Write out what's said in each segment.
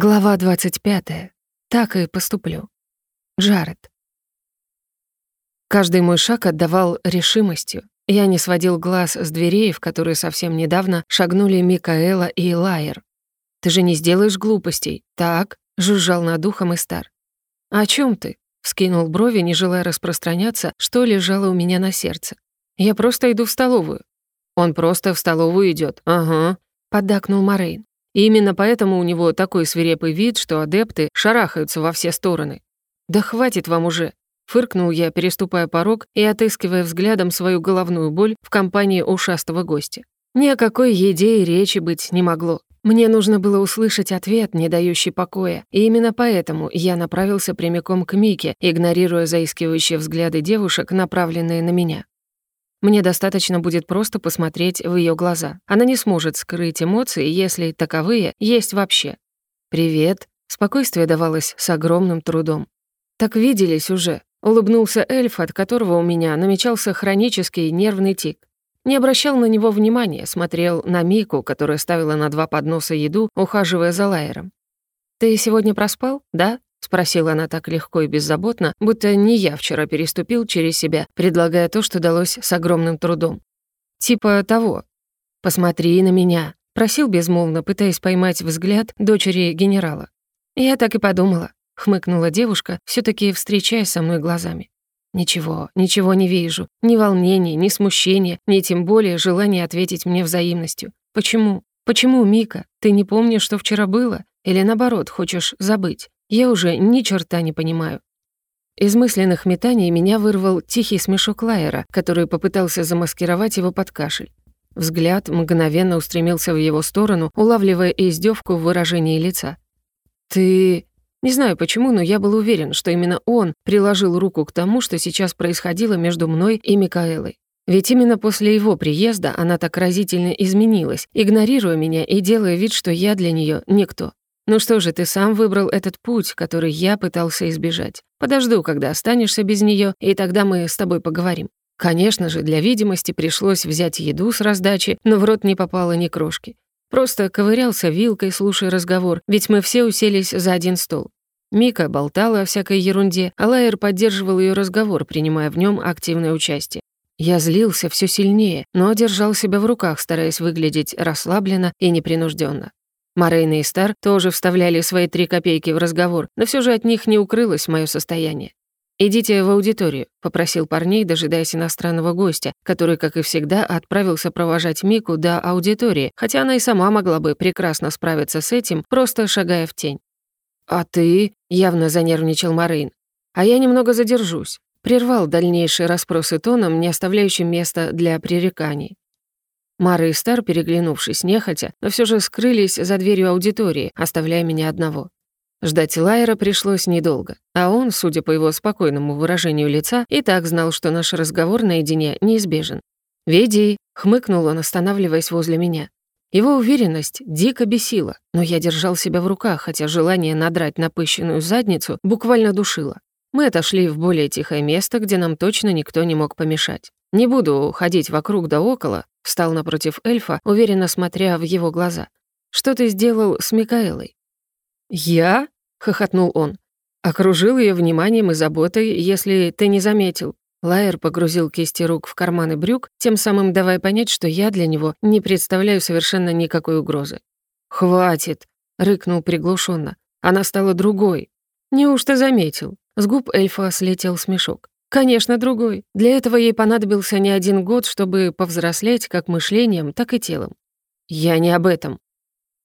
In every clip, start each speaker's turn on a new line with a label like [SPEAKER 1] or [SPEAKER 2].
[SPEAKER 1] Глава 25. Так и поступлю. Джаред. Каждый мой шаг отдавал решимостью. Я не сводил глаз с дверей, в которые совсем недавно шагнули Микаэла и Лайер. «Ты же не сделаешь глупостей, так?» — жужжал над ухом Истар. «О чем ты?» — вскинул брови, не желая распространяться, что лежало у меня на сердце. «Я просто иду в столовую». «Он просто в столовую идет. ага», — поддакнул Морейн. И именно поэтому у него такой свирепый вид, что адепты шарахаются во все стороны. «Да хватит вам уже!» Фыркнул я, переступая порог и отыскивая взглядом свою головную боль в компании ушастого гостя. Ни о какой еде и речи быть не могло. Мне нужно было услышать ответ, не дающий покоя, и именно поэтому я направился прямиком к Мике, игнорируя заискивающие взгляды девушек, направленные на меня. Мне достаточно будет просто посмотреть в ее глаза. Она не сможет скрыть эмоции, если таковые есть вообще. «Привет». Спокойствие давалось с огромным трудом. «Так виделись уже», — улыбнулся эльф, от которого у меня намечался хронический нервный тик. Не обращал на него внимания, смотрел на Мику, которая ставила на два подноса еду, ухаживая за Лайером. «Ты сегодня проспал, да?» — спросила она так легко и беззаботно, будто не я вчера переступил через себя, предлагая то, что далось с огромным трудом. «Типа того. Посмотри на меня», — просил безмолвно, пытаясь поймать взгляд дочери генерала. «Я так и подумала», — хмыкнула девушка, все таки встречаясь со мной глазами. «Ничего, ничего не вижу. Ни волнения, ни смущения, ни тем более желания ответить мне взаимностью. Почему? Почему, Мика? Ты не помнишь, что вчера было? Или наоборот, хочешь забыть? Я уже ни черта не понимаю. Из мысленных метаний меня вырвал тихий смешок Лайера, который попытался замаскировать его под кашель. Взгляд мгновенно устремился в его сторону, улавливая издевку в выражении лица. «Ты...» Не знаю почему, но я был уверен, что именно он приложил руку к тому, что сейчас происходило между мной и Микаэлой. Ведь именно после его приезда она так разительно изменилась, игнорируя меня и делая вид, что я для нее никто. «Ну что же, ты сам выбрал этот путь, который я пытался избежать. Подожду, когда останешься без нее, и тогда мы с тобой поговорим». Конечно же, для видимости пришлось взять еду с раздачи, но в рот не попало ни крошки. Просто ковырялся вилкой, слушая разговор, ведь мы все уселись за один стол. Мика болтала о всякой ерунде, а Лайер поддерживал ее разговор, принимая в нем активное участие. Я злился все сильнее, но держал себя в руках, стараясь выглядеть расслабленно и непринужденно. Морейна и Стар тоже вставляли свои три копейки в разговор, но все же от них не укрылось мое состояние. «Идите в аудиторию», — попросил парней, дожидаясь иностранного гостя, который, как и всегда, отправился провожать Мику до аудитории, хотя она и сама могла бы прекрасно справиться с этим, просто шагая в тень. «А ты?» — явно занервничал Морейн. «А я немного задержусь», — прервал дальнейшие расспросы тоном, не оставляющим места для пререканий. Мара и Стар, переглянувшись нехотя, но все же скрылись за дверью аудитории, оставляя меня одного. Ждать Лайера пришлось недолго, а он, судя по его спокойному выражению лица, и так знал, что наш разговор наедине неизбежен. «Веди», — хмыкнул он, останавливаясь возле меня. Его уверенность дико бесила, но я держал себя в руках, хотя желание надрать напыщенную задницу буквально душило. Мы отошли в более тихое место, где нам точно никто не мог помешать. Не буду ходить вокруг да около, встал напротив эльфа, уверенно смотря в его глаза. «Что ты сделал с Микаэлой?» «Я?» — хохотнул он. «Окружил ее вниманием и заботой, если ты не заметил». Лайер погрузил кисти рук в карманы брюк, тем самым давая понять, что я для него не представляю совершенно никакой угрозы. «Хватит!» — рыкнул приглушенно. Она стала другой. «Неужто заметил?» С губ эльфа слетел смешок. Конечно, другой. Для этого ей понадобился не один год, чтобы повзрослеть как мышлением, так и телом. Я не об этом.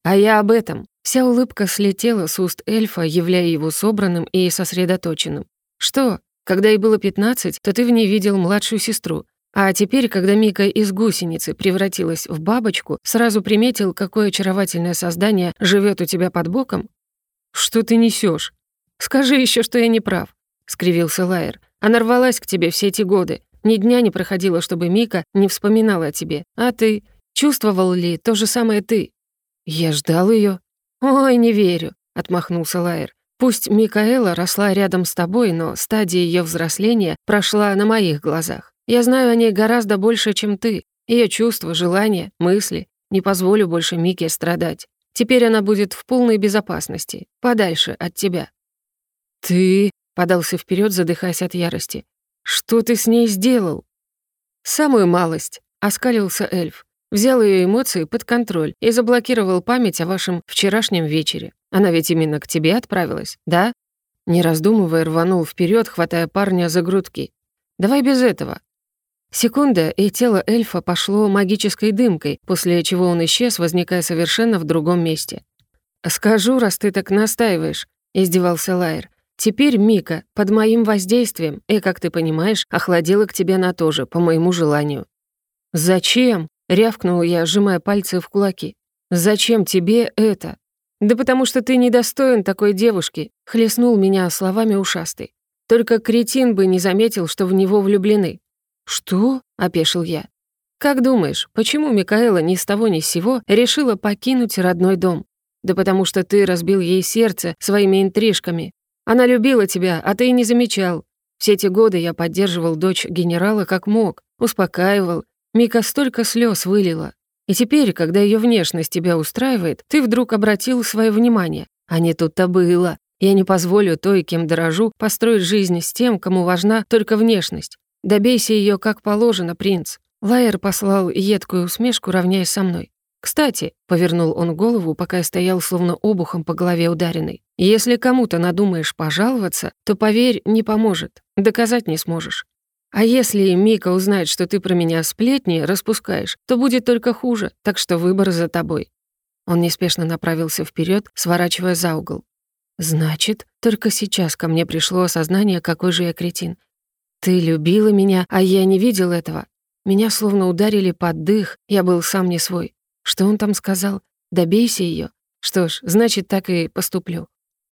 [SPEAKER 1] А я об этом. Вся улыбка слетела с уст эльфа, являя его собранным и сосредоточенным. Что? Когда ей было 15, то ты в ней видел младшую сестру. А теперь, когда Мика из гусеницы превратилась в бабочку, сразу приметил, какое очаровательное создание живет у тебя под боком? Что ты несешь? Скажи еще, что я не прав, скривился Лайер. Она рвалась к тебе все эти годы. Ни дня не проходило, чтобы Мика не вспоминала о тебе. А ты? Чувствовал ли то же самое ты? Я ждал ее. Ой, не верю, отмахнулся Лайер. Пусть Микаэла росла рядом с тобой, но стадия ее взросления прошла на моих глазах. Я знаю о ней гораздо больше, чем ты. Ее чувства, желания, мысли. Не позволю больше Мике страдать. Теперь она будет в полной безопасности, подальше от тебя». «Ты...» — подался вперед, задыхаясь от ярости. «Что ты с ней сделал?» «Самую малость», — оскалился эльф. Взял ее эмоции под контроль и заблокировал память о вашем вчерашнем вечере. Она ведь именно к тебе отправилась, да? Не раздумывая, рванул вперед, хватая парня за грудки. «Давай без этого». Секунда, и тело эльфа пошло магической дымкой, после чего он исчез, возникая совершенно в другом месте. «Скажу, раз ты так настаиваешь», — издевался Лайер. «Теперь Мика под моим воздействием и, как ты понимаешь, охладила к тебе на то же, по моему желанию». «Зачем?» — рявкнул я, сжимая пальцы в кулаки. «Зачем тебе это?» «Да потому что ты недостоин такой девушки», — хлестнул меня словами ушастый. «Только кретин бы не заметил, что в него влюблены». «Что?» — опешил я. «Как думаешь, почему Микаэла ни с того ни с сего решила покинуть родной дом? Да потому что ты разбил ей сердце своими интрижками. Она любила тебя, а ты и не замечал. Все эти годы я поддерживал дочь генерала как мог, успокаивал. Мика столько слез вылила. И теперь, когда ее внешность тебя устраивает, ты вдруг обратил свое внимание. А не тут-то было. Я не позволю той, кем дорожу, построить жизнь с тем, кому важна только внешность. Добейся ее как положено, принц». Лайер послал едкую усмешку, равняясь со мной. «Кстати», — повернул он голову, пока я стоял словно обухом по голове ударенный, «если кому-то надумаешь пожаловаться, то, поверь, не поможет, доказать не сможешь. А если Мика узнает, что ты про меня сплетни распускаешь, то будет только хуже, так что выбор за тобой». Он неспешно направился вперед, сворачивая за угол. «Значит, только сейчас ко мне пришло осознание, какой же я кретин. Ты любила меня, а я не видел этого. Меня словно ударили под дых, я был сам не свой. Что он там сказал? Добейся ее. Что ж, значит, так и поступлю.